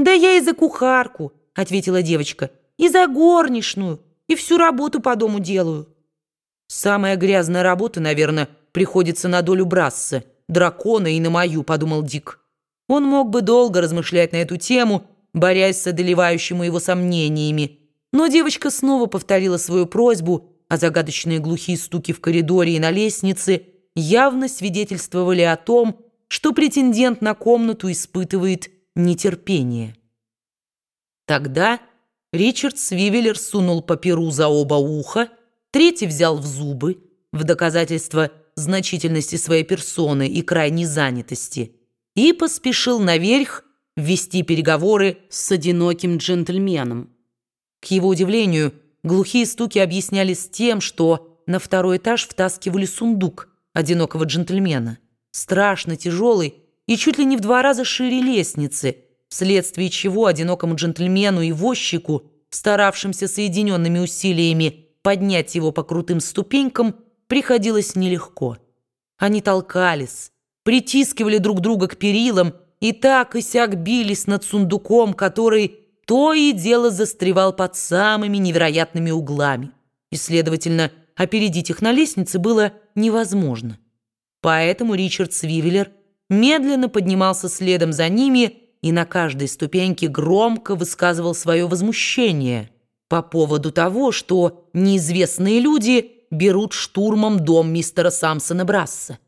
«Да я и за кухарку», — ответила девочка, «и за горничную, и всю работу по дому делаю». «Самая грязная работа, наверное, приходится на долю Брасса, дракона и на мою», — подумал Дик. Он мог бы долго размышлять на эту тему, борясь с одолевающими его сомнениями, но девочка снова повторила свою просьбу, а загадочные глухие стуки в коридоре и на лестнице явно свидетельствовали о том, что претендент на комнату испытывает нетерпение. Тогда Ричард Свивеллер сунул по перу за оба уха, третий взял в зубы, в доказательство значительности своей персоны и крайней занятости, и поспешил наверх вести переговоры с одиноким джентльменом. К его удивлению, глухие стуки объяснялись тем, что на второй этаж втаскивали сундук одинокого джентльмена, страшно тяжелый и чуть ли не в два раза шире лестницы, вследствие чего одинокому джентльмену и возчику, старавшимся соединенными усилиями поднять его по крутым ступенькам, приходилось нелегко. Они толкались, притискивали друг друга к перилам и так и сяк бились над сундуком, который то и дело застревал под самыми невероятными углами. И, следовательно, опередить их на лестнице было невозможно. Поэтому Ричард Свивеллер медленно поднимался следом за ними и на каждой ступеньке громко высказывал свое возмущение по поводу того, что неизвестные люди берут штурмом дом мистера Самсона Брасса.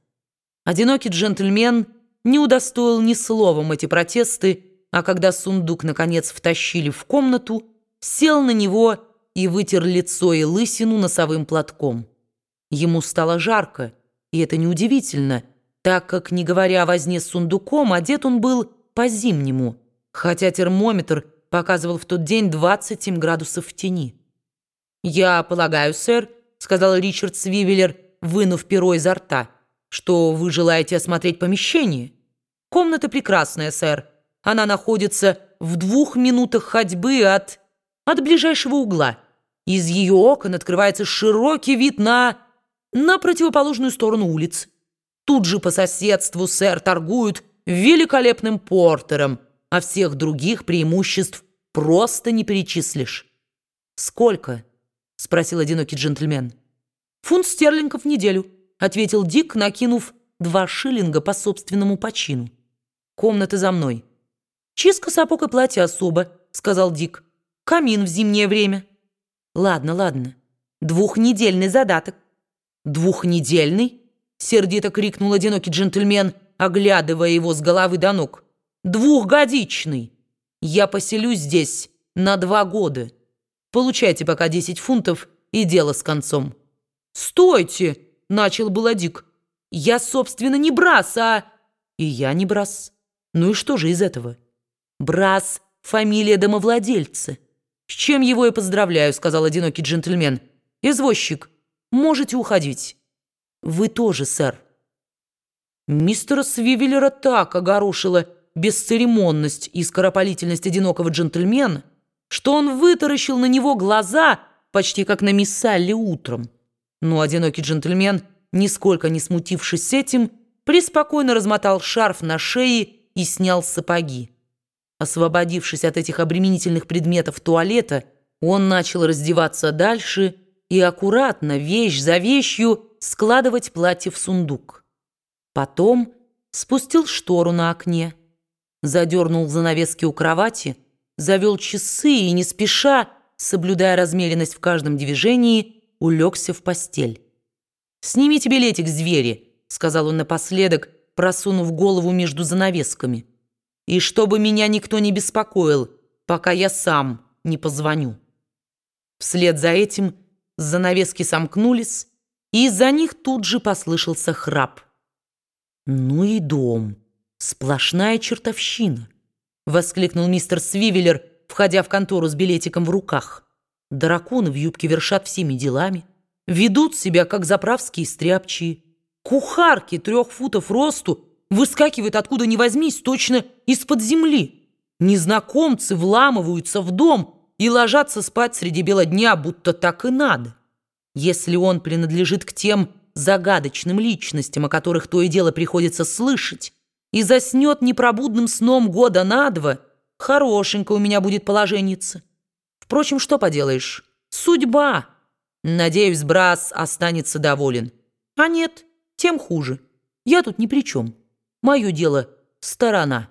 Одинокий джентльмен не удостоил ни словом эти протесты, а когда сундук, наконец, втащили в комнату, сел на него и вытер лицо и лысину носовым платком. Ему стало жарко, и это неудивительно, так как, не говоря о возне с сундуком, одет он был по-зимнему, хотя термометр показывал в тот день 27 градусов в тени. «Я полагаю, сэр», — сказал Ричард Свивеллер, вынув перо изо рта, «что вы желаете осмотреть помещение?» «Комната прекрасная, сэр», она находится в двух минутах ходьбы от... от ближайшего угла. Из ее окон открывается широкий вид на... на противоположную сторону улиц. Тут же по соседству, сэр, торгуют великолепным портером, а всех других преимуществ просто не перечислишь. «Сколько?» — спросил одинокий джентльмен. «Фунт стерлингов в неделю», — ответил Дик, накинув два шиллинга по собственному почину. «Комната за мной». «Чистка сапог и платья особо», — сказал Дик. «Камин в зимнее время». «Ладно, ладно. Двухнедельный задаток». «Двухнедельный?» — сердито крикнул одинокий джентльмен, оглядывая его с головы до ног. «Двухгодичный. Я поселюсь здесь на два года. Получайте пока десять фунтов и дело с концом». «Стойте!» — начал было. «Я, собственно, не брас, а...» «И я не брас. Ну и что же из этого?» Брас — фамилия домовладельца. С чем его и поздравляю, сказал одинокий джентльмен. Извозчик, можете уходить. Вы тоже, сэр. Мистера Свивеллера так огорошила бесцеремонность и скоропалительность одинокого джентльмена, что он вытаращил на него глаза, почти как на мисс Салли утром. Но одинокий джентльмен, нисколько не смутившись этим, преспокойно размотал шарф на шее и снял сапоги. Освободившись от этих обременительных предметов туалета, он начал раздеваться дальше и аккуратно, вещь за вещью, складывать платье в сундук. Потом спустил штору на окне, задернул занавески у кровати, завел часы и, не спеша, соблюдая размеренность в каждом движении, улегся в постель. «Снимите билетик с двери», — сказал он напоследок, просунув голову между занавесками и чтобы меня никто не беспокоил, пока я сам не позвоню. Вслед за этим занавески сомкнулись, и из-за них тут же послышался храп. «Ну и дом! Сплошная чертовщина!» — воскликнул мистер Свивеллер, входя в контору с билетиком в руках. «Драконы в юбке вершат всеми делами, ведут себя, как заправские стряпчие. Кухарки трех футов росту выскакивает откуда ни возьмись, точно из-под земли. Незнакомцы вламываются в дом и ложатся спать среди бела дня, будто так и надо. Если он принадлежит к тем загадочным личностям, о которых то и дело приходится слышать, и заснет непробудным сном года на два, хорошенько у меня будет положенница. Впрочем, что поделаешь? Судьба! Надеюсь, Брас останется доволен. А нет, тем хуже. Я тут ни при чем. Мое дело – сторона.